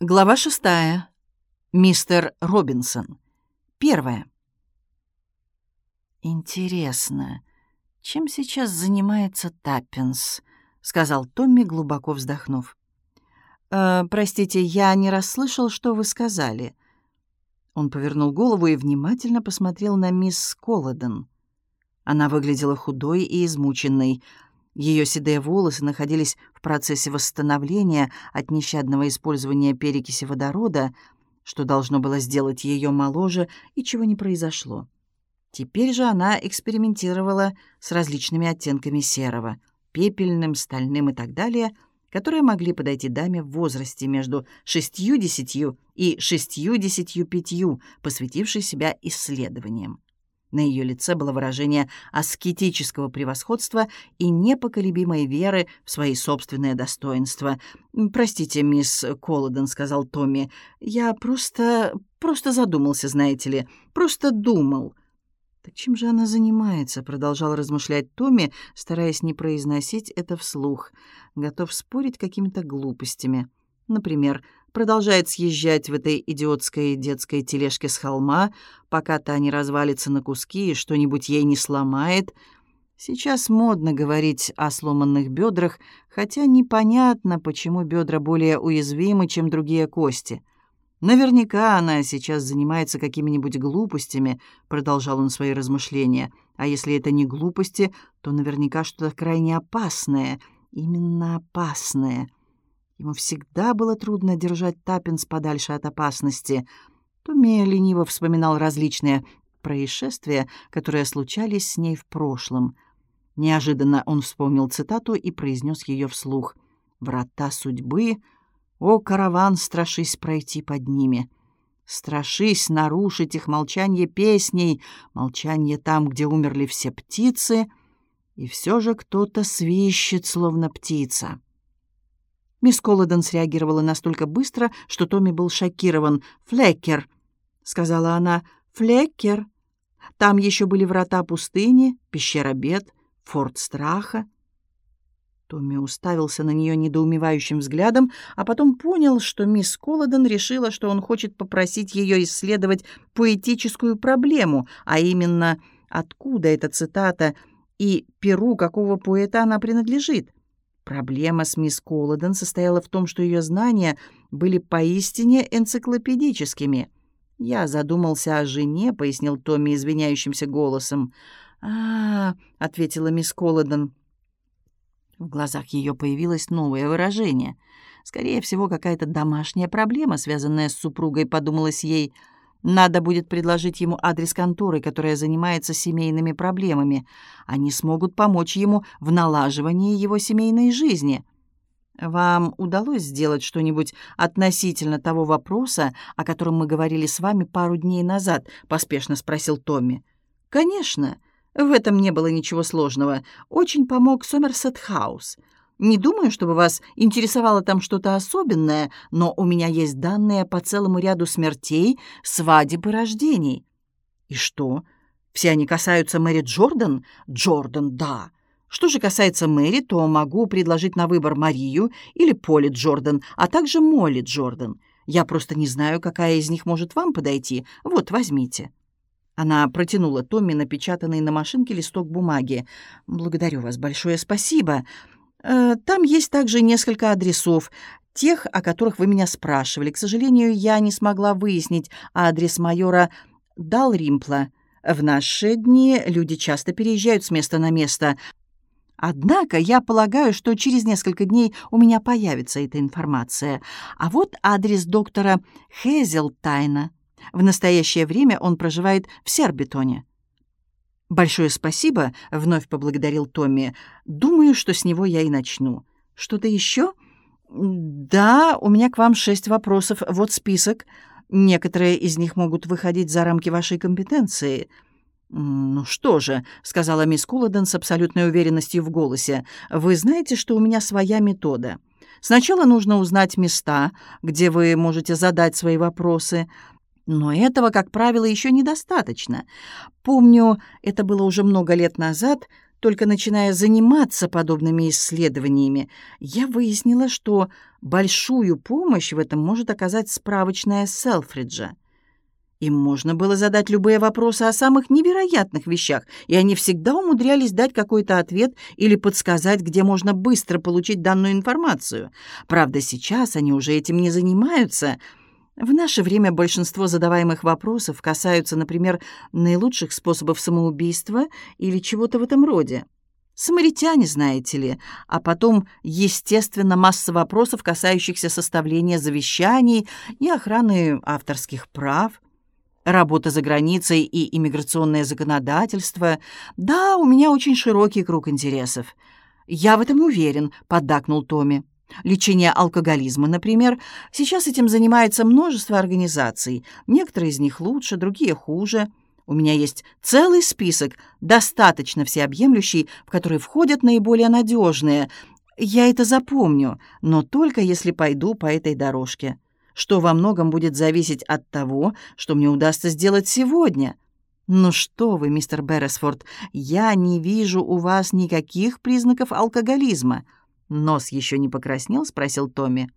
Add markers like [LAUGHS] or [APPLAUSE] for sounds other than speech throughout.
Глава шестая. Мистер Робинсон. Первая. «Интересно, чем сейчас занимается Таппинс?» — сказал Томми, глубоко вздохнув. «Э, «Простите, я не расслышал, что вы сказали». Он повернул голову и внимательно посмотрел на мисс Колоден. Она выглядела худой и измученной — ее седые волосы находились в процессе восстановления от нещадного использования перекиси водорода, что должно было сделать ее моложе, и чего не произошло. Теперь же она экспериментировала с различными оттенками серого, пепельным, стальным и так далее, которые могли подойти даме в возрасте между шестью-десятью и шестью-десятью-пятью, посвятившей себя исследованиям. На ее лице было выражение аскетического превосходства и непоколебимой веры в свои собственные достоинства. «Простите, мисс Колоден», — сказал Томми, — «я просто... просто задумался, знаете ли, просто думал». «Так чем же она занимается?» — продолжал размышлять Томми, стараясь не произносить это вслух. Готов спорить какими-то глупостями. Например, продолжает съезжать в этой идиотской детской тележке с холма, пока та не развалится на куски и что-нибудь ей не сломает. Сейчас модно говорить о сломанных бедрах, хотя непонятно, почему бедра более уязвимы, чем другие кости. Наверняка она сейчас занимается какими-нибудь глупостями, продолжал он свои размышления. А если это не глупости, то наверняка что-то крайне опасное, именно опасное — Ему всегда было трудно держать Таппинс подальше от опасности. Томми лениво вспоминал различные происшествия, которые случались с ней в прошлом. Неожиданно он вспомнил цитату и произнес ее вслух. «Врата судьбы, о, караван, страшись пройти под ними». Страшись нарушить их молчание песней, молчание там, где умерли все птицы, и все же кто-то свищет, словно птица. Мисс Колоден среагировала настолько быстро, что Томми был шокирован. «Флеккер», — сказала она, — «Флеккер». Там еще были врата пустыни, пещера бед, форт страха. Томми уставился на нее недоумевающим взглядом, а потом понял, что мисс Колоден решила, что он хочет попросить ее исследовать поэтическую проблему, а именно, откуда эта цитата и перу какого поэта она принадлежит. Проблема с мисс Колоден состояла в том, что ее знания были поистине энциклопедическими. «Я задумался о жене», — пояснил Томми извиняющимся голосом. а, ответила мисс Колоден. В глазах ее появилось новое выражение. Скорее всего, какая-то домашняя проблема, связанная с супругой, подумалось ей — надо будет предложить ему адрес конторы, которая занимается семейными проблемами. Они смогут помочь ему в налаживании его семейной жизни. Вам удалось сделать что-нибудь относительно того вопроса, о котором мы говорили с вами пару дней назад, поспешно спросил Томми. Конечно, в этом не было ничего сложного. Очень помог Сомерсет Хаус. Не думаю, чтобы вас интересовало там что-то особенное, но у меня есть данные по целому ряду смертей, свадеб и рождений». «И что? Все они касаются Мэри Джордан?» «Джордан, да. Что же касается Мэри, то могу предложить на выбор Марию или Поли Джордан, а также Молли Джордан. Я просто не знаю, какая из них может вам подойти. Вот, возьмите». Она протянула Томми напечатанный на машинке листок бумаги. «Благодарю вас, большое спасибо. Э, там есть также несколько адресов, тех, о которых вы меня спрашивали. К сожалению, я не смогла выяснить адрес майора Далримпла. В наши дни люди часто переезжают с места на место. Однако я полагаю, что через несколько дней у меня появится эта информация. А вот адрес доктора Хезелтайна. В настоящее время он проживает в Сербитоне. «Большое спасибо», — вновь поблагодарил Томми. «Думаю, что с него я и начну. Что-то еще?» «Да, у меня к вам шесть вопросов. Вот список. Некоторые из них могут выходить за рамки вашей компетенции». «Ну что же», — сказала мисс Кулладен с абсолютной уверенностью в голосе, «вы знаете, что у меня своя метода. Сначала нужно узнать места, где вы можете задать свои вопросы, но этого, как правило, еще недостаточно. Помню, это было уже много лет назад, Только начиная заниматься подобными исследованиями, я выяснила, что большую помощь в этом может оказать справочная Селфриджа. Им можно было задать любые вопросы о самых невероятных вещах, и они всегда умудрялись дать какой-то ответ или подсказать, где можно быстро получить данную информацию. Правда, сейчас они уже этим не занимаются. В наше время большинство задаваемых вопросов касаются, например, наилучших способов самоубийства или чего-то в этом роде. Самаритяне, знаете ли, а потом, естественно, масса вопросов, касающихся составления завещаний и охраны авторских прав работа за границей и иммиграционное законодательство. Да, у меня очень широкий круг интересов. Я в этом уверен, поддакнул Томми. Лечение алкоголизма, например. Сейчас этим занимается множество организаций. Некоторые из них лучше, другие хуже. У меня есть целый список, достаточно всеобъемлющий, в который входят наиболее надежные. Я это запомню, но только если пойду по этой дорожке что во многом будет зависеть от того, что мне удастся сделать сегодня. «Ну что вы, мистер Берресфорд, я не вижу у вас никаких признаков алкоголизма». «Нос еще не покраснел?» — спросил Томми.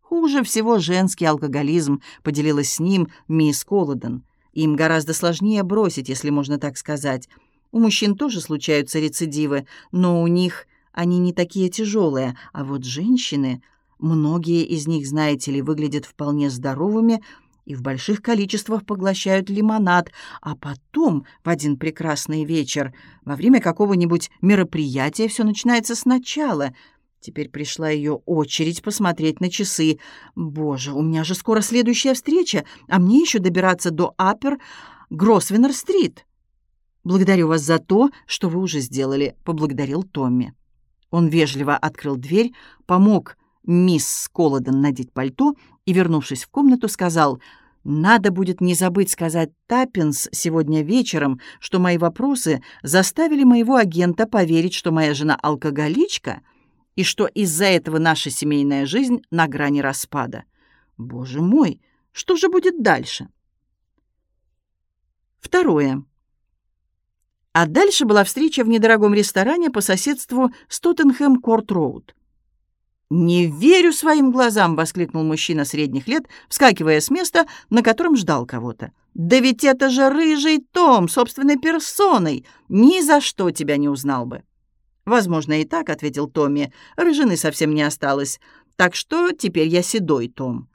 «Хуже всего женский алкоголизм», — поделилась с ним мисс Колоден. «Им гораздо сложнее бросить, если можно так сказать. У мужчин тоже случаются рецидивы, но у них они не такие тяжелые, а вот женщины...» Многие из них, знаете ли, выглядят вполне здоровыми и в больших количествах поглощают лимонад, а потом, в один прекрасный вечер, во время какого-нибудь мероприятия, все начинается сначала. Теперь пришла ее очередь посмотреть на часы. «Боже, у меня же скоро следующая встреча, а мне еще добираться до Апер Гросвеннер-стрит». «Благодарю вас за то, что вы уже сделали», — поблагодарил Томми. Он вежливо открыл дверь, помог мисс Колоден надеть пальто и, вернувшись в комнату, сказал, «Надо будет не забыть сказать Таппинс сегодня вечером, что мои вопросы заставили моего агента поверить, что моя жена алкоголичка и что из-за этого наша семейная жизнь на грани распада. Боже мой, что же будет дальше?» Второе. А дальше была встреча в недорогом ресторане по соседству с Тоттенхэм-Корт-Роуд. «Не верю своим глазам!» — воскликнул мужчина средних лет, вскакивая с места, на котором ждал кого-то. «Да ведь это же рыжий Том, собственной персоной! Ни за что тебя не узнал бы!» «Возможно, и так», — ответил Томми. «Рыжины совсем не осталось. Так что теперь я седой, Том».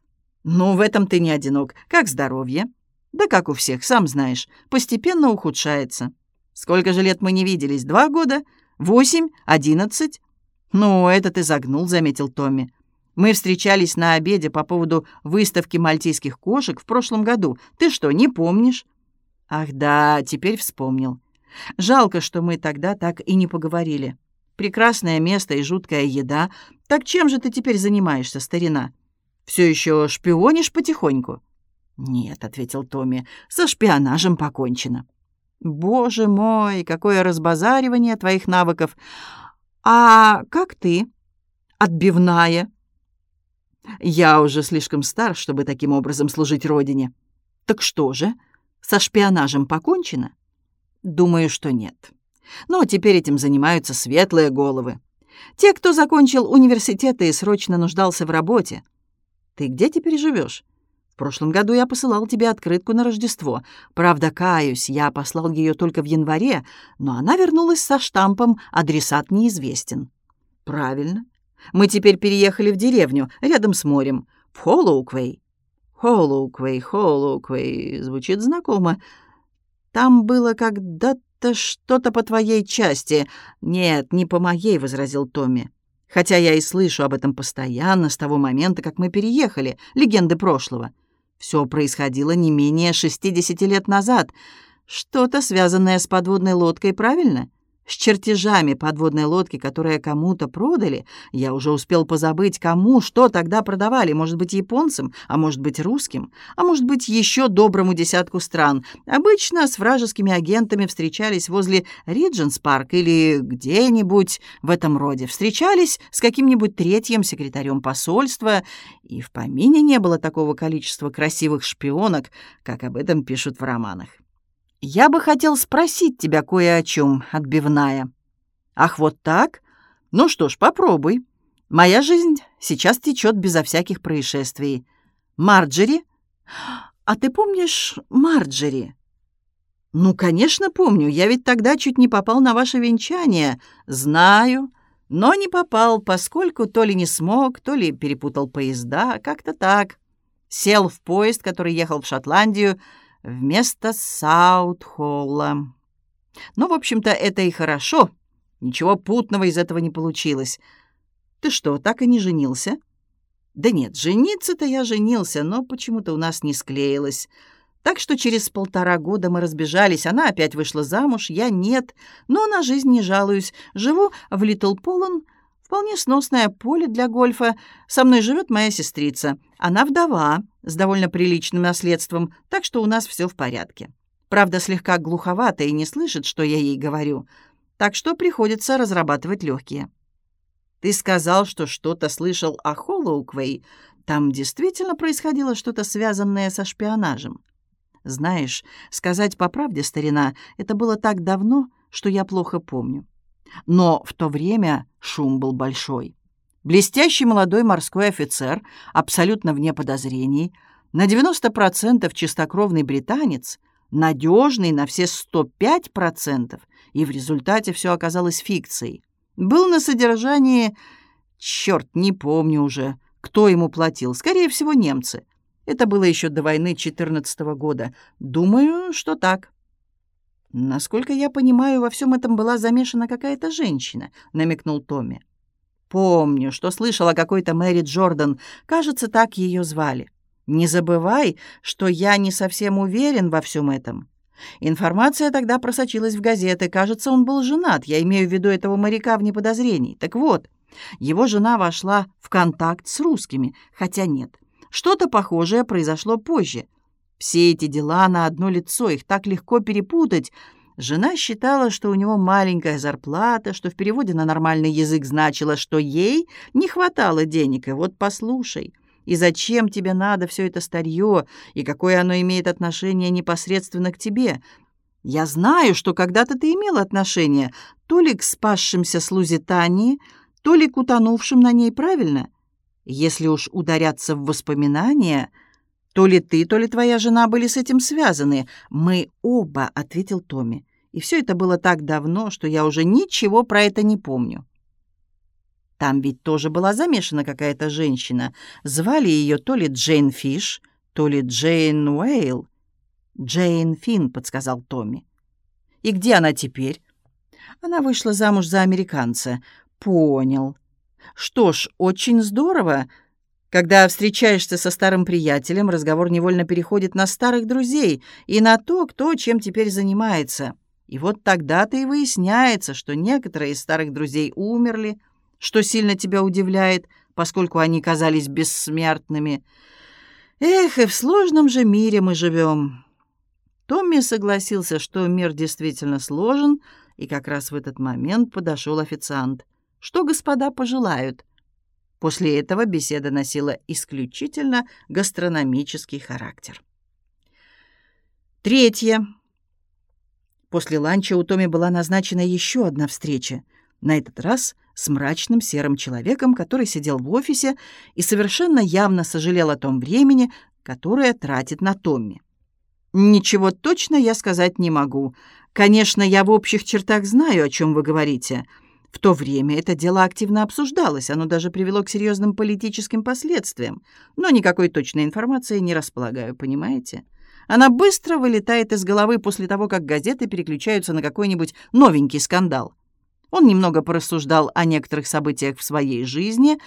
«Ну, в этом ты не одинок. Как здоровье?» «Да как у всех, сам знаешь. Постепенно ухудшается». «Сколько же лет мы не виделись? Два года? Восемь? Одиннадцать?» «Ну, это ты загнул», — заметил Томми. «Мы встречались на обеде по поводу выставки мальтийских кошек в прошлом году. Ты что, не помнишь?» «Ах да, теперь вспомнил. Жалко, что мы тогда так и не поговорили. Прекрасное место и жуткая еда. Так чем же ты теперь занимаешься, старина? Все еще шпионишь потихоньку?» «Нет», — ответил Томми, — «со шпионажем покончено». «Боже мой, какое разбазаривание твоих навыков! «А как ты? Отбивная?» «Я уже слишком стар, чтобы таким образом служить родине». «Так что же, со шпионажем покончено?» «Думаю, что нет. Но теперь этим занимаются светлые головы. Те, кто закончил университеты и срочно нуждался в работе. Ты где теперь живешь? В прошлом году я посылал тебе открытку на Рождество. Правда, каюсь, я послал ее только в январе, но она вернулась со штампом «Адресат неизвестен». Правильно. Мы теперь переехали в деревню, рядом с морем, в Холлоуквей. Холлоуквей, Холлоуквей, звучит знакомо. Там было когда-то что-то по твоей части. Нет, не по моей, — возразил Томми. Хотя я и слышу об этом постоянно с того момента, как мы переехали, легенды прошлого. Все происходило не менее 60 лет назад. Что-то связанное с подводной лодкой, правильно? С чертежами подводной лодки, которые кому-то продали, я уже успел позабыть, кому, что тогда продавали. Может быть, японцам, а может быть, русским, а может быть, еще доброму десятку стран. Обычно с вражескими агентами встречались возле Ридженс Парк или где-нибудь в этом роде. Встречались с каким-нибудь третьим секретарем посольства, и в помине не было такого количества красивых шпионок, как об этом пишут в романах. «Я бы хотел спросить тебя кое о чем, отбивная». Ах, вот так? Ну что ж, попробуй. Моя жизнь сейчас течет безо всяких происшествий. Марджери? А ты помнишь Марджери? Ну, конечно, помню. Я ведь тогда чуть не попал на ваше венчание. Знаю. Но не попал, поскольку то ли не смог, то ли перепутал поезда, как-то так. Сел в поезд, который ехал в Шотландию, вместо Саутхолла. Ну, в общем-то, это и хорошо. Ничего путного из этого не получилось. Ты что, так и не женился? Да нет, жениться-то я женился, но почему-то у нас не склеилось. Так что через полтора года мы разбежались. Она опять вышла замуж, я нет. Но на жизнь не жалуюсь. Живу в Литл Полон. Вполне сносное поле для гольфа. Со мной живет моя сестрица. Она вдова, с довольно приличным наследством, так что у нас все в порядке. Правда, слегка глуховата и не слышит, что я ей говорю. Так что приходится разрабатывать легкие. Ты сказал, что что-то слышал о Холлоуквей. Там действительно происходило что-то связанное со шпионажем. Знаешь, сказать по правде, старина, это было так давно, что я плохо помню. Но в то время шум был большой. Блестящий молодой морской офицер, абсолютно вне подозрений, на 90% чистокровный британец, надежный на все 105%, и в результате все оказалось фикцией. Был на содержании... Черт, не помню уже, кто ему платил. Скорее всего, немцы. Это было еще до войны 14 -го года. Думаю, что так. Насколько я понимаю, во всем этом была замешана какая-то женщина, намекнул Томми. Помню, что слышала какой-то Мэри Джордан. Кажется, так ее звали. Не забывай, что я не совсем уверен во всем этом. Информация тогда просочилась в газеты. Кажется, он был женат. Я имею в виду этого моряка вне подозрений. Так вот, его жена вошла в контакт с русскими, хотя нет. Что-то похожее произошло позже. Все эти дела на одно лицо, их так легко перепутать. Жена считала, что у него маленькая зарплата, что в переводе на нормальный язык значило, что ей не хватало денег. И вот послушай, и зачем тебе надо все это старье, и какое оно имеет отношение непосредственно к тебе? Я знаю, что когда-то ты имел отношение то ли к спасшимся с Лузитании, то ли к утонувшим на ней, правильно? Если уж ударяться в воспоминания, то ли ты, то ли твоя жена были с этим связаны. Мы оба, — ответил Томми. И все это было так давно, что я уже ничего про это не помню. Там ведь тоже была замешана какая-то женщина. Звали ее то ли Джейн Фиш, то ли Джейн Уэйл. «Джейн Финн», — подсказал Томми. «И где она теперь?» «Она вышла замуж за американца». «Понял. Что ж, очень здорово. Когда встречаешься со старым приятелем, разговор невольно переходит на старых друзей и на то, кто чем теперь занимается. И вот тогда-то и выясняется, что некоторые из старых друзей умерли, что сильно тебя удивляет, поскольку они казались бессмертными. Эх, и в сложном же мире мы живем. Томми согласился, что мир действительно сложен, и как раз в этот момент подошел официант. Что господа пожелают? После этого беседа носила исключительно гастрономический характер. Третье. После ланча у Томи была назначена еще одна встреча, на этот раз с мрачным серым человеком, который сидел в офисе и совершенно явно сожалел о том времени, которое тратит на Томми. «Ничего точно я сказать не могу. Конечно, я в общих чертах знаю, о чем вы говорите», в то время это дело активно обсуждалось, оно даже привело к серьезным политическим последствиям. Но никакой точной информации не располагаю, понимаете? Она быстро вылетает из головы после того, как газеты переключаются на какой-нибудь новенький скандал. Он немного порассуждал о некоторых событиях в своей жизни,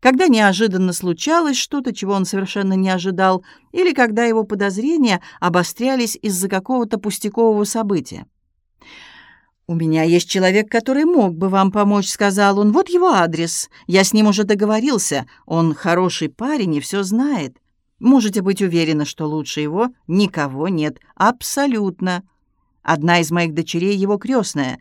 когда неожиданно случалось что-то, чего он совершенно не ожидал, или когда его подозрения обострялись из-за какого-то пустякового события. «У меня есть человек, который мог бы вам помочь», — сказал он. «Вот его адрес. Я с ним уже договорился. Он хороший парень и все знает. Можете быть уверены, что лучше его никого нет. Абсолютно. Одна из моих дочерей его крестная.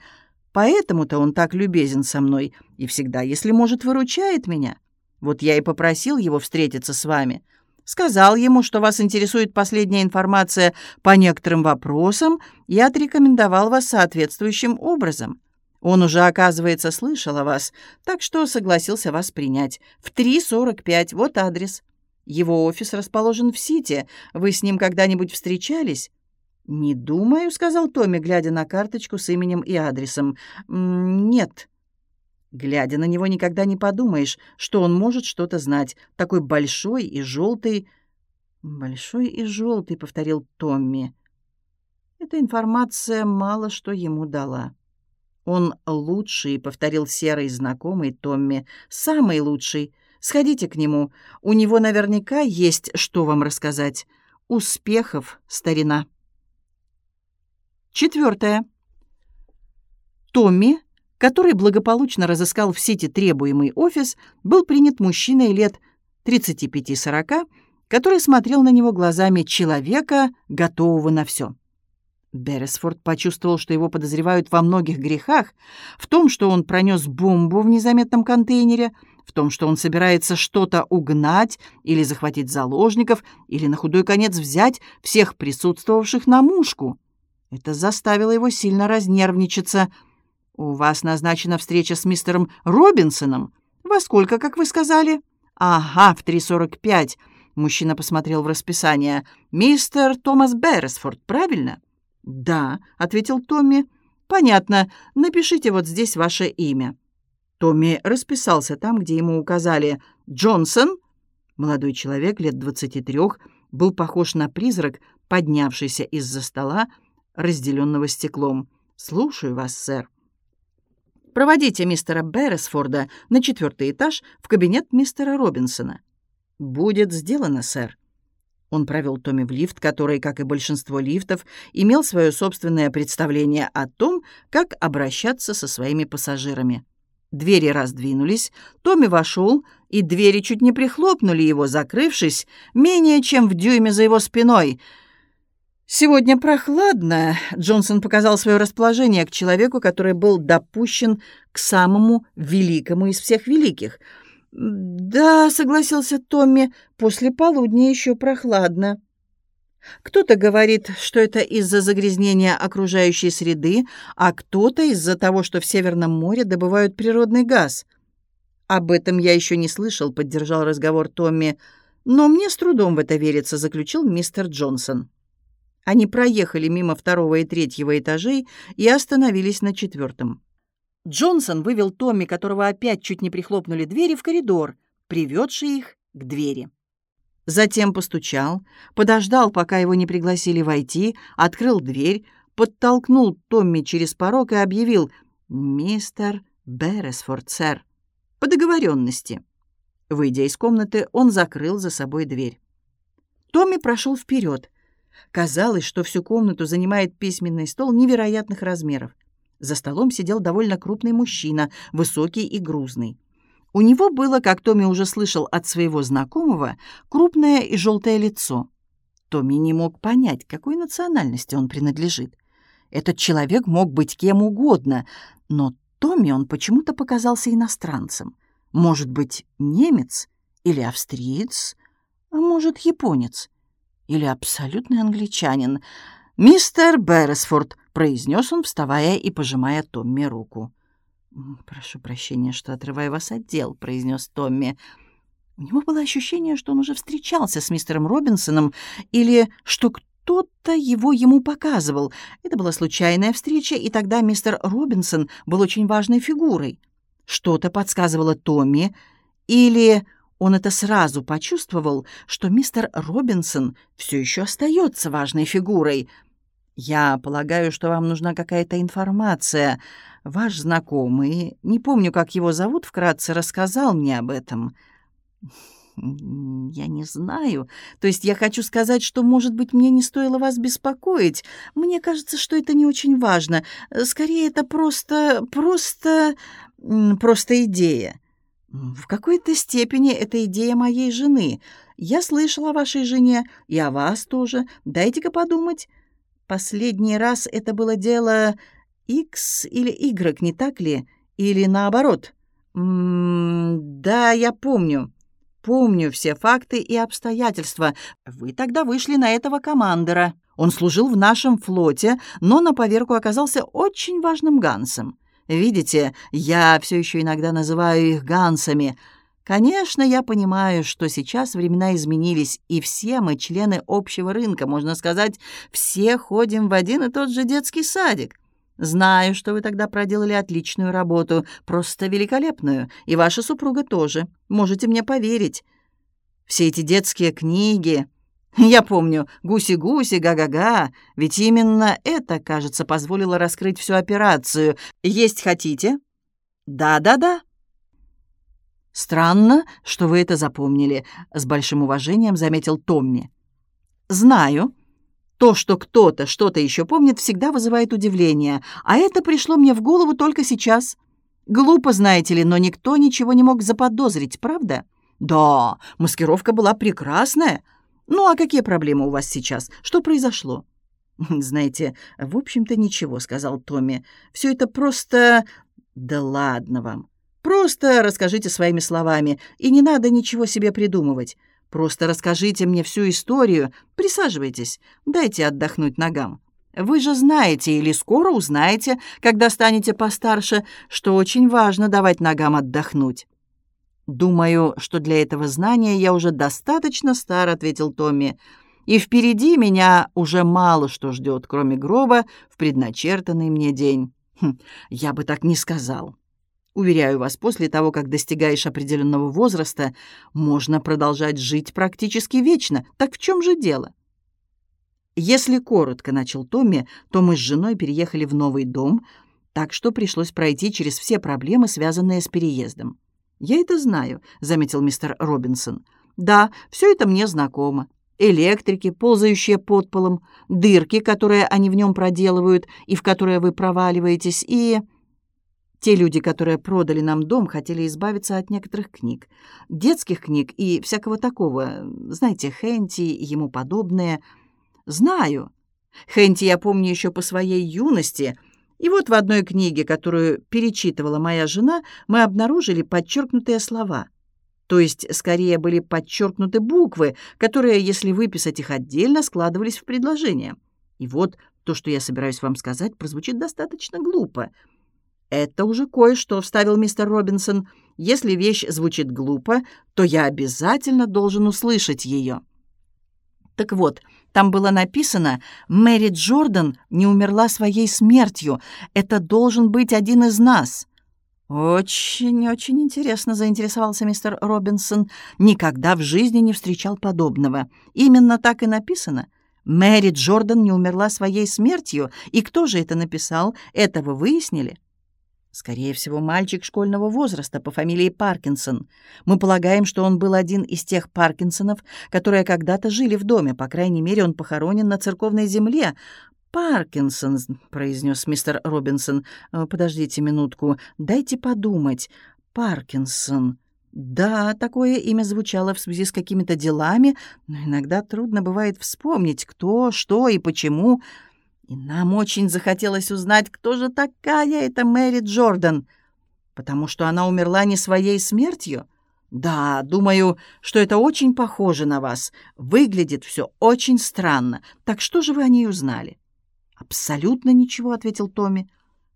Поэтому-то он так любезен со мной и всегда, если может, выручает меня. Вот я и попросил его встретиться с вами сказал ему, что вас интересует последняя информация по некоторым вопросам, и отрекомендовал вас соответствующим образом. Он уже, оказывается, слышал о вас, так что согласился вас принять. В 3.45, вот адрес. Его офис расположен в Сити. Вы с ним когда-нибудь встречались?» «Не думаю», — сказал Томми, глядя на карточку с именем и адресом. «Нет». Глядя на него, никогда не подумаешь, что он может что-то знать. Такой большой и желтый. «Большой и желтый», — повторил Томми. Эта информация мало что ему дала. «Он лучший», — повторил серый знакомый Томми. «Самый лучший. Сходите к нему. У него наверняка есть что вам рассказать. Успехов, старина». Четвертое. Томми, который благополучно разыскал в сети требуемый офис, был принят мужчиной лет 35-40, который смотрел на него глазами человека, готового на все. Берресфорд почувствовал, что его подозревают во многих грехах, в том, что он пронес бомбу в незаметном контейнере, в том, что он собирается что-то угнать или захватить заложников, или на худой конец взять всех присутствовавших на мушку. Это заставило его сильно разнервничаться. «У вас назначена встреча с мистером Робинсоном. Во сколько, как вы сказали?» «Ага, в 3.45». Мужчина посмотрел в расписание. «Мистер Томас Берресфорд, правильно?» «Да», — ответил Томми. «Понятно. Напишите вот здесь ваше имя». Томми расписался там, где ему указали «Джонсон». Молодой человек лет двадцати трех был похож на призрак, поднявшийся из-за стола, разделенного стеклом. «Слушаю вас, сэр». «Проводите мистера Берресфорда на четвертый этаж в кабинет мистера Робинсона». «Будет сделано, сэр». Он провел Томми в лифт, который, как и большинство лифтов, имел свое собственное представление о том, как обращаться со своими пассажирами. Двери раздвинулись, Томми вошел, и двери чуть не прихлопнули его, закрывшись менее чем в дюйме за его спиной. «Сегодня прохладно», — Джонсон показал свое расположение к человеку, который был допущен к самому великому из всех великих — «Да», — согласился Томми, — «после полудня еще прохладно». Кто-то говорит, что это из-за загрязнения окружающей среды, а кто-то из-за того, что в Северном море добывают природный газ. «Об этом я еще не слышал», — поддержал разговор Томми. «Но мне с трудом в это верится», — заключил мистер Джонсон. Они проехали мимо второго и третьего этажей и остановились на четвертом. Джонсон вывел Томми, которого опять чуть не прихлопнули двери, в коридор, приведший их к двери. Затем постучал, подождал, пока его не пригласили войти, открыл дверь, подтолкнул Томми через порог и объявил «Мистер Берресфорд, сэр». По договоренности. Выйдя из комнаты, он закрыл за собой дверь. Томми прошел вперед. Казалось, что всю комнату занимает письменный стол невероятных размеров. За столом сидел довольно крупный мужчина, высокий и грузный. У него было, как Томми уже слышал от своего знакомого, крупное и желтое лицо. Томми не мог понять, какой национальности он принадлежит. Этот человек мог быть кем угодно, но Томми он почему-то показался иностранцем. Может быть, немец или австриец, а может, японец или абсолютный англичанин. «Мистер Берресфорд», произнес он, вставая и пожимая Томми руку. «Прошу прощения, что отрываю вас от дел», — произнес Томми. У него было ощущение, что он уже встречался с мистером Робинсоном или что кто-то его ему показывал. Это была случайная встреча, и тогда мистер Робинсон был очень важной фигурой. Что-то подсказывало Томми, или он это сразу почувствовал, что мистер Робинсон все еще остается важной фигурой — «Я полагаю, что вам нужна какая-то информация. Ваш знакомый, не помню, как его зовут, вкратце рассказал мне об этом». «Я не знаю. То есть я хочу сказать, что, может быть, мне не стоило вас беспокоить. Мне кажется, что это не очень важно. Скорее, это просто... просто... просто идея». «В какой-то степени это идея моей жены. Я слышала о вашей жене и о вас тоже. Дайте-ка подумать». Последний раз это было дело X или Y, не так ли? Или наоборот? М -м да, я помню. Помню все факты и обстоятельства. Вы тогда вышли на этого командора. Он служил в нашем флоте, но на поверку оказался очень важным гансом. Видите, я все еще иногда называю их гансами. Конечно, я понимаю, что сейчас времена изменились, и все мы члены общего рынка, можно сказать, все ходим в один и тот же детский садик. Знаю, что вы тогда проделали отличную работу, просто великолепную, и ваша супруга тоже. Можете мне поверить. Все эти детские книги... Я помню «Гуси-гуси», «Га-га-га», ведь именно это, кажется, позволило раскрыть всю операцию. Есть хотите? Да-да-да. Странно, что вы это запомнили, с большим уважением заметил Томми. Знаю. То, что кто-то что-то еще помнит, всегда вызывает удивление, а это пришло мне в голову только сейчас. Глупо, знаете ли, но никто ничего не мог заподозрить, правда? Да, маскировка была прекрасная. Ну, а какие проблемы у вас сейчас? Что произошло? [LAUGHS] Знаете, в общем-то ничего, сказал Томми. Все это просто... Да ладно вам. Просто расскажите своими словами, и не надо ничего себе придумывать. Просто расскажите мне всю историю. Присаживайтесь, дайте отдохнуть ногам. Вы же знаете или скоро узнаете, когда станете постарше, что очень важно давать ногам отдохнуть. «Думаю, что для этого знания я уже достаточно стар», — ответил Томми. «И впереди меня уже мало что ждет, кроме гроба в предначертанный мне день». Хм, «Я бы так не сказал. Уверяю вас, после того, как достигаешь определенного возраста, можно продолжать жить практически вечно. Так в чем же дело?» «Если коротко», — начал Томми, то мы с женой переехали в новый дом, так что пришлось пройти через все проблемы, связанные с переездом. «Я это знаю», — заметил мистер Робинсон. «Да, все это мне знакомо. Электрики, ползающие под полом, дырки, которые они в нем проделывают и в которые вы проваливаетесь, и...» Те люди, которые продали нам дом, хотели избавиться от некоторых книг. Детских книг и всякого такого, знаете, Хенти и ему подобное. Знаю. Хенти я помню еще по своей юности — и вот в одной книге, которую перечитывала моя жена, мы обнаружили подчеркнутые слова. То есть, скорее, были подчеркнуты буквы, которые, если выписать их отдельно, складывались в предложение. И вот то, что я собираюсь вам сказать, прозвучит достаточно глупо. «Это уже кое-что», — вставил мистер Робинсон. «Если вещь звучит глупо, то я обязательно должен услышать ее». Так вот, там было написано «Мэри Джордан не умерла своей смертью. Это должен быть один из нас». «Очень-очень интересно», — заинтересовался мистер Робинсон. «Никогда в жизни не встречал подобного. Именно так и написано. Мэри Джордан не умерла своей смертью. И кто же это написал? Этого выяснили?» Скорее всего, мальчик школьного возраста по фамилии Паркинсон. Мы полагаем, что он был один из тех Паркинсонов, которые когда-то жили в доме. По крайней мере, он похоронен на церковной земле. «Паркинсон», — произнес мистер Робинсон. «Э, «Подождите минутку, дайте подумать. Паркинсон». Да, такое имя звучало в связи с какими-то делами, но иногда трудно бывает вспомнить, кто, что и почему. И нам очень захотелось узнать, кто же такая эта Мэри Джордан, потому что она умерла не своей смертью. Да, думаю, что это очень похоже на вас. Выглядит все очень странно. Так что же вы о ней узнали? Абсолютно ничего, ответил Томми.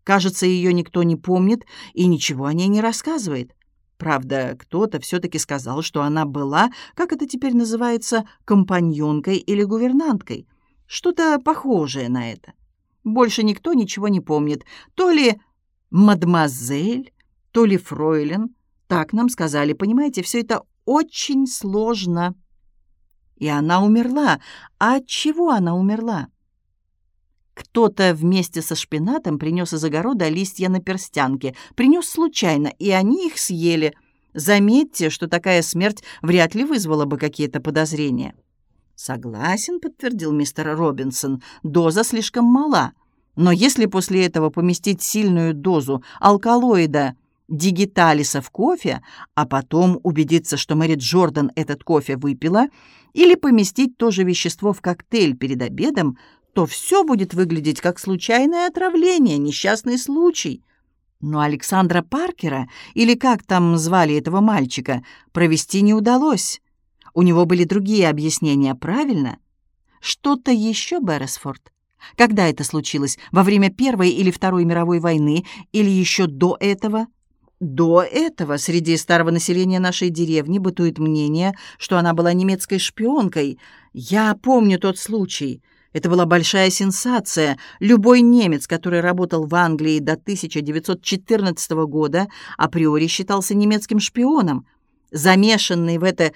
Кажется, ее никто не помнит и ничего о ней не рассказывает. Правда, кто-то все-таки сказал, что она была, как это теперь называется, компаньонкой или гувернанткой — что-то похожее на это. Больше никто ничего не помнит. То ли мадемуазель, то ли фройлен. Так нам сказали. Понимаете, все это очень сложно. И она умерла. А от чего она умерла? Кто-то вместе со шпинатом принес из огорода листья на перстянке. Принес случайно, и они их съели. Заметьте, что такая смерть вряд ли вызвала бы какие-то подозрения. «Согласен», — подтвердил мистер Робинсон, — «доза слишком мала. Но если после этого поместить сильную дозу алкалоида дигиталиса в кофе, а потом убедиться, что Мэри Джордан этот кофе выпила, или поместить то же вещество в коктейль перед обедом, то все будет выглядеть как случайное отравление, несчастный случай». Но Александра Паркера, или как там звали этого мальчика, провести не удалось. У него были другие объяснения, правильно? Что-то еще, Берресфорд? Когда это случилось? Во время Первой или Второй мировой войны? Или еще до этого? До этого среди старого населения нашей деревни бытует мнение, что она была немецкой шпионкой. Я помню тот случай. Это была большая сенсация. Любой немец, который работал в Англии до 1914 года, априори считался немецким шпионом. Замешанный в это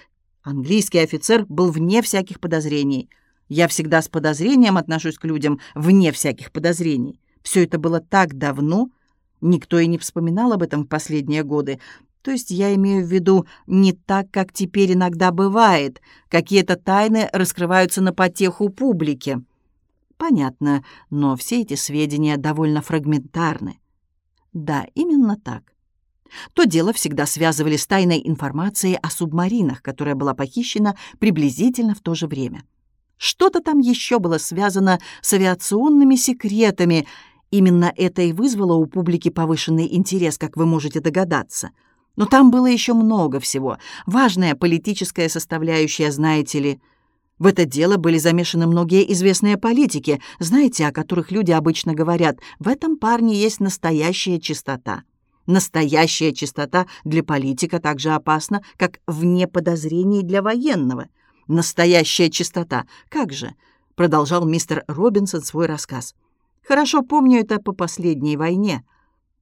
английский офицер был вне всяких подозрений. Я всегда с подозрением отношусь к людям вне всяких подозрений. Все это было так давно, никто и не вспоминал об этом в последние годы. То есть я имею в виду не так, как теперь иногда бывает. Какие-то тайны раскрываются на потеху публике. Понятно, но все эти сведения довольно фрагментарны. Да, именно так. То дело всегда связывали с тайной информацией о субмаринах, которая была похищена приблизительно в то же время. Что-то там еще было связано с авиационными секретами. Именно это и вызвало у публики повышенный интерес, как вы можете догадаться. Но там было еще много всего. Важная политическая составляющая, знаете ли. В это дело были замешаны многие известные политики, знаете, о которых люди обычно говорят, в этом парне есть настоящая чистота. Настоящая чистота для политика так же опасна, как вне подозрений для военного. Настоящая чистота. Как же? Продолжал мистер Робинсон свой рассказ. Хорошо помню это по последней войне.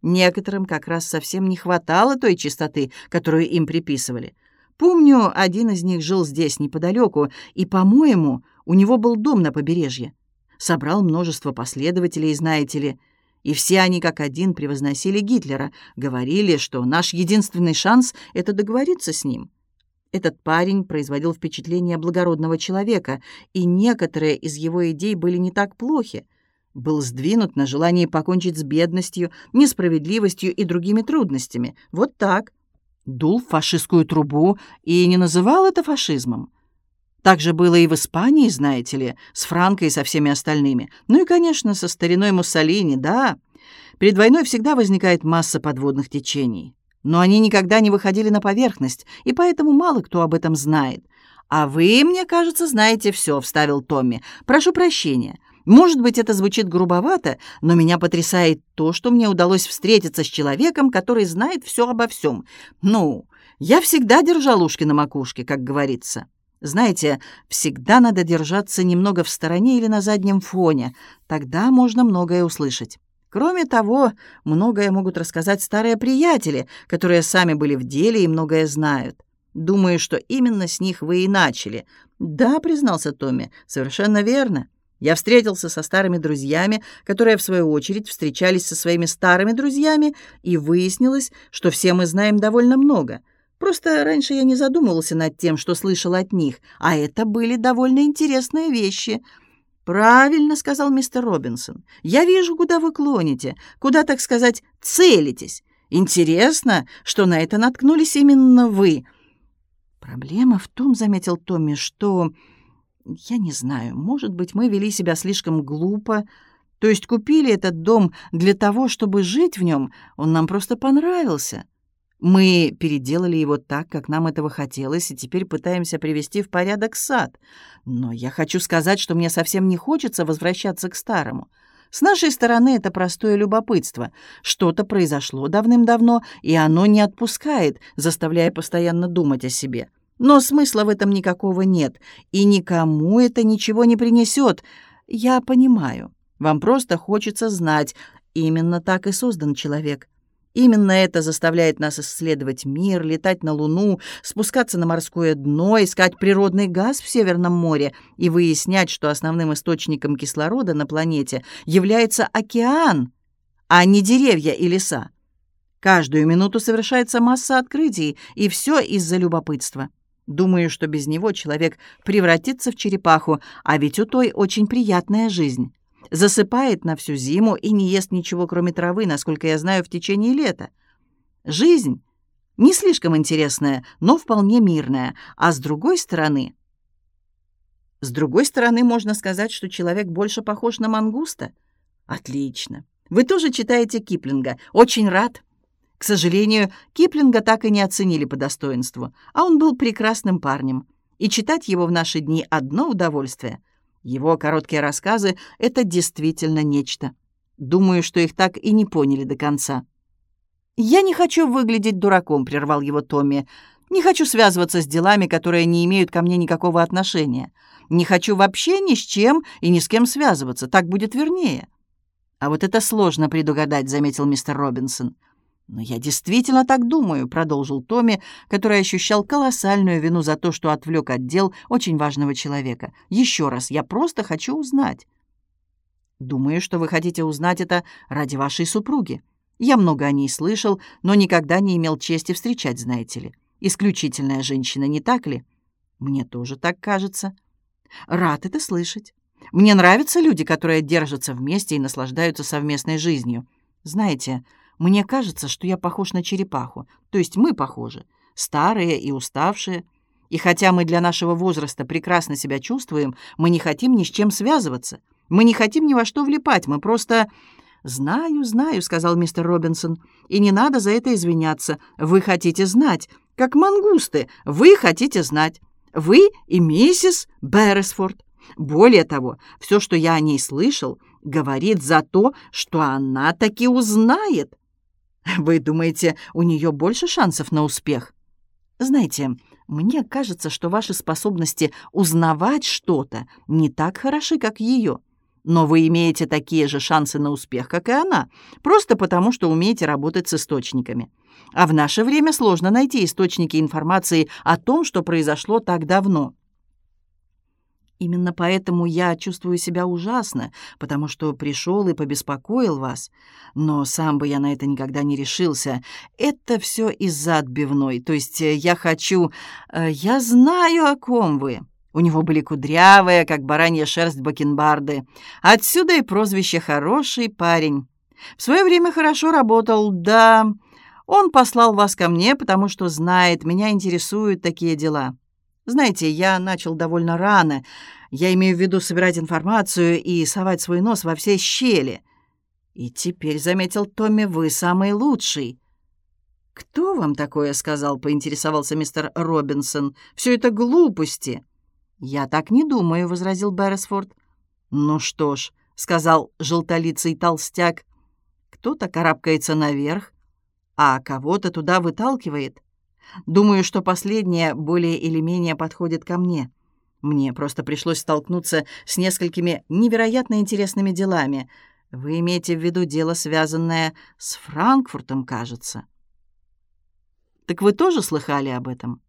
Некоторым как раз совсем не хватало той чистоты, которую им приписывали. Помню, один из них жил здесь неподалеку, и, по-моему, у него был дом на побережье. Собрал множество последователей, знаете ли, и все они как один превозносили Гитлера, говорили, что наш единственный шанс — это договориться с ним. Этот парень производил впечатление благородного человека, и некоторые из его идей были не так плохи. Был сдвинут на желание покончить с бедностью, несправедливостью и другими трудностями. Вот так. Дул в фашистскую трубу и не называл это фашизмом. Так же было и в Испании, знаете ли, с Франко и со всеми остальными. Ну и, конечно, со стариной Муссолини, да. Перед войной всегда возникает масса подводных течений. Но они никогда не выходили на поверхность, и поэтому мало кто об этом знает. «А вы, мне кажется, знаете все», — вставил Томми. «Прошу прощения. Может быть, это звучит грубовато, но меня потрясает то, что мне удалось встретиться с человеком, который знает все обо всем. Ну, я всегда держал ушки на макушке, как говорится». Знаете, всегда надо держаться немного в стороне или на заднем фоне. Тогда можно многое услышать. Кроме того, многое могут рассказать старые приятели, которые сами были в деле и многое знают. Думаю, что именно с них вы и начали. Да, признался Томми, совершенно верно. Я встретился со старыми друзьями, которые, в свою очередь, встречались со своими старыми друзьями, и выяснилось, что все мы знаем довольно много — Просто раньше я не задумывался над тем, что слышал от них, а это были довольно интересные вещи. «Правильно», — сказал мистер Робинсон. «Я вижу, куда вы клоните, куда, так сказать, целитесь. Интересно, что на это наткнулись именно вы». «Проблема в том, — заметил Томми, — что... Я не знаю, может быть, мы вели себя слишком глупо, то есть купили этот дом для того, чтобы жить в нем, он нам просто понравился». Мы переделали его так, как нам этого хотелось, и теперь пытаемся привести в порядок сад. Но я хочу сказать, что мне совсем не хочется возвращаться к старому. С нашей стороны это простое любопытство. Что-то произошло давным-давно, и оно не отпускает, заставляя постоянно думать о себе. Но смысла в этом никакого нет, и никому это ничего не принесет. Я понимаю. Вам просто хочется знать. Именно так и создан человек. Именно это заставляет нас исследовать мир, летать на Луну, спускаться на морское дно, искать природный газ в Северном море и выяснять, что основным источником кислорода на планете является океан, а не деревья и леса. Каждую минуту совершается масса открытий, и все из-за любопытства. Думаю, что без него человек превратится в черепаху, а ведь у той очень приятная жизнь засыпает на всю зиму и не ест ничего, кроме травы, насколько я знаю, в течение лета. Жизнь не слишком интересная, но вполне мирная. А с другой стороны... С другой стороны, можно сказать, что человек больше похож на мангуста. Отлично. Вы тоже читаете Киплинга. Очень рад. К сожалению, Киплинга так и не оценили по достоинству, а он был прекрасным парнем. И читать его в наши дни одно удовольствие — Его короткие рассказы — это действительно нечто. Думаю, что их так и не поняли до конца. «Я не хочу выглядеть дураком», — прервал его Томми. «Не хочу связываться с делами, которые не имеют ко мне никакого отношения. Не хочу вообще ни с чем и ни с кем связываться. Так будет вернее». «А вот это сложно предугадать», — заметил мистер Робинсон. «Но я действительно так думаю», — продолжил Томми, который ощущал колоссальную вину за то, что отвлек от дел очень важного человека. «Еще раз, я просто хочу узнать». «Думаю, что вы хотите узнать это ради вашей супруги. Я много о ней слышал, но никогда не имел чести встречать, знаете ли. Исключительная женщина, не так ли?» «Мне тоже так кажется». «Рад это слышать. Мне нравятся люди, которые держатся вместе и наслаждаются совместной жизнью. Знаете, мне кажется, что я похож на черепаху, то есть мы похожи, старые и уставшие. И хотя мы для нашего возраста прекрасно себя чувствуем, мы не хотим ни с чем связываться. Мы не хотим ни во что влипать, мы просто... «Знаю, знаю», — сказал мистер Робинсон, — «и не надо за это извиняться. Вы хотите знать, как мангусты, вы хотите знать. Вы и миссис Берресфорд. Более того, все, что я о ней слышал, говорит за то, что она таки узнает. [LAUGHS] Вы думаете, у нее больше шансов на успех? Знаете, мне кажется, что ваши способности узнавать что-то не так хороши, как ее. Но вы имеете такие же шансы на успех, как и она, просто потому, что умеете работать с источниками. А в наше время сложно найти источники информации о том, что произошло так давно. Именно поэтому я чувствую себя ужасно, потому что пришел и побеспокоил вас. Но сам бы я на это никогда не решился. Это все из-за отбивной. То есть э, я хочу... Э, я знаю, о ком вы. У него были кудрявые, как баранья шерсть бакенбарды. Отсюда и прозвище «хороший парень». В свое время хорошо работал, да. Он послал вас ко мне, потому что знает, меня интересуют такие дела. Знаете, я начал довольно рано. Я имею в виду собирать информацию и совать свой нос во все щели. И теперь, — заметил Томми, — вы самый лучший. «Кто вам такое сказал?» — поинтересовался мистер Робинсон. «Все это глупости». «Я так не думаю», — возразил Берресфорд. «Ну что ж», — сказал желтолицый толстяк, — «кто-то карабкается наверх, а кого-то туда выталкивает. Думаю, что последнее более или менее подходит ко мне. Мне просто пришлось столкнуться с несколькими невероятно интересными делами. Вы имеете в виду дело, связанное с Франкфуртом, кажется. Так вы тоже слыхали об этом?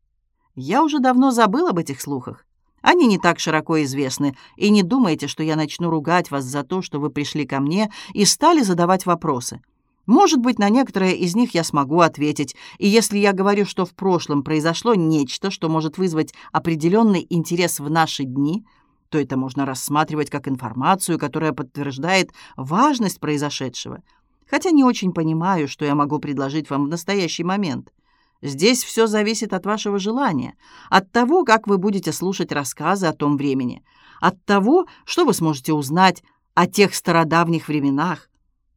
Я уже давно забыл об этих слухах. Они не так широко известны, и не думайте, что я начну ругать вас за то, что вы пришли ко мне и стали задавать вопросы. Может быть, на некоторые из них я смогу ответить, и если я говорю, что в прошлом произошло нечто, что может вызвать определенный интерес в наши дни, то это можно рассматривать как информацию, которая подтверждает важность произошедшего. Хотя не очень понимаю, что я могу предложить вам в настоящий момент. Здесь все зависит от вашего желания, от того, как вы будете слушать рассказы о том времени, от того, что вы сможете узнать о тех стародавних временах,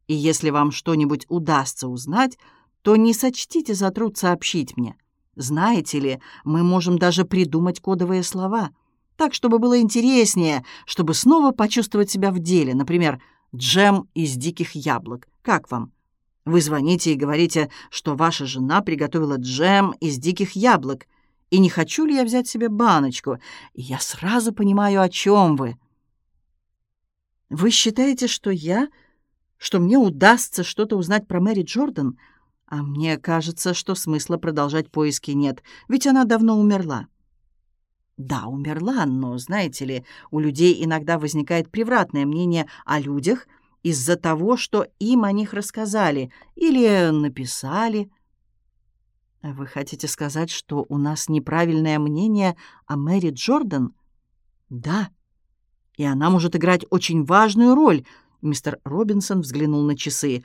и если вам что-нибудь удастся узнать, то не сочтите за труд сообщить мне. Знаете ли, мы можем даже придумать кодовые слова, так, чтобы было интереснее, чтобы снова почувствовать себя в деле. Например, «джем из диких яблок». Как вам? Вы звоните и говорите, что ваша жена приготовила джем из диких яблок, и не хочу ли я взять себе баночку, и я сразу понимаю, о чем вы. Вы считаете, что я что мне удастся что-то узнать про Мэри Джордан, а мне кажется, что смысла продолжать поиски нет, ведь она давно умерла. Да, умерла, но, знаете ли, у людей иногда возникает превратное мнение о людях из-за того, что им о них рассказали или написали. Вы хотите сказать, что у нас неправильное мнение о Мэри Джордан? Да, и она может играть очень важную роль — Мистер Робинсон взглянул на часы.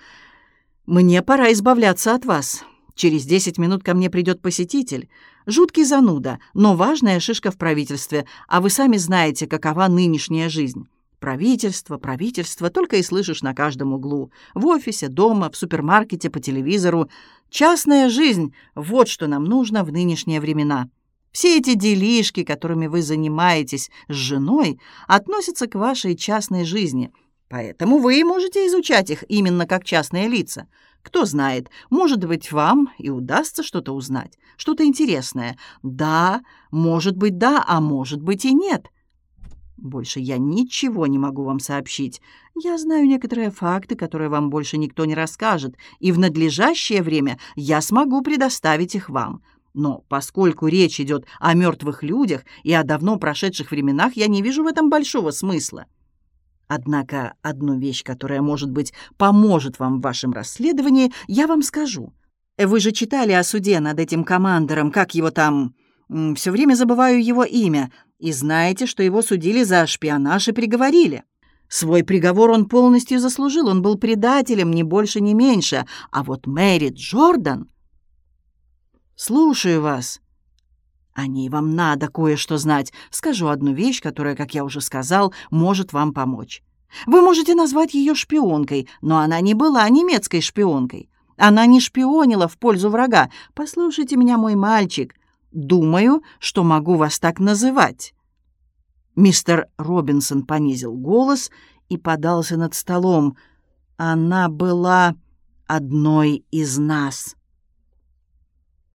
«Мне пора избавляться от вас. Через десять минут ко мне придет посетитель. Жуткий зануда, но важная шишка в правительстве, а вы сами знаете, какова нынешняя жизнь. Правительство, правительство, только и слышишь на каждом углу. В офисе, дома, в супермаркете, по телевизору. Частная жизнь — вот что нам нужно в нынешние времена. Все эти делишки, которыми вы занимаетесь с женой, относятся к вашей частной жизни, поэтому вы можете изучать их именно как частные лица. Кто знает, может быть, вам и удастся что-то узнать, что-то интересное. Да, может быть, да, а может быть и нет. Больше я ничего не могу вам сообщить. Я знаю некоторые факты, которые вам больше никто не расскажет, и в надлежащее время я смогу предоставить их вам. Но поскольку речь идет о мертвых людях и о давно прошедших временах, я не вижу в этом большого смысла. Однако одну вещь, которая, может быть, поможет вам в вашем расследовании, я вам скажу. Вы же читали о суде над этим командором, как его там... Все время забываю его имя. И знаете, что его судили за шпионаж и приговорили. Свой приговор он полностью заслужил, он был предателем, ни больше, ни меньше. А вот Мэри Джордан... «Слушаю вас». «О ней вам надо кое-что знать. Скажу одну вещь, которая, как я уже сказал, может вам помочь. Вы можете назвать ее шпионкой, но она не была немецкой шпионкой. Она не шпионила в пользу врага. Послушайте меня, мой мальчик. Думаю, что могу вас так называть». Мистер Робинсон понизил голос и подался над столом. «Она была одной из нас».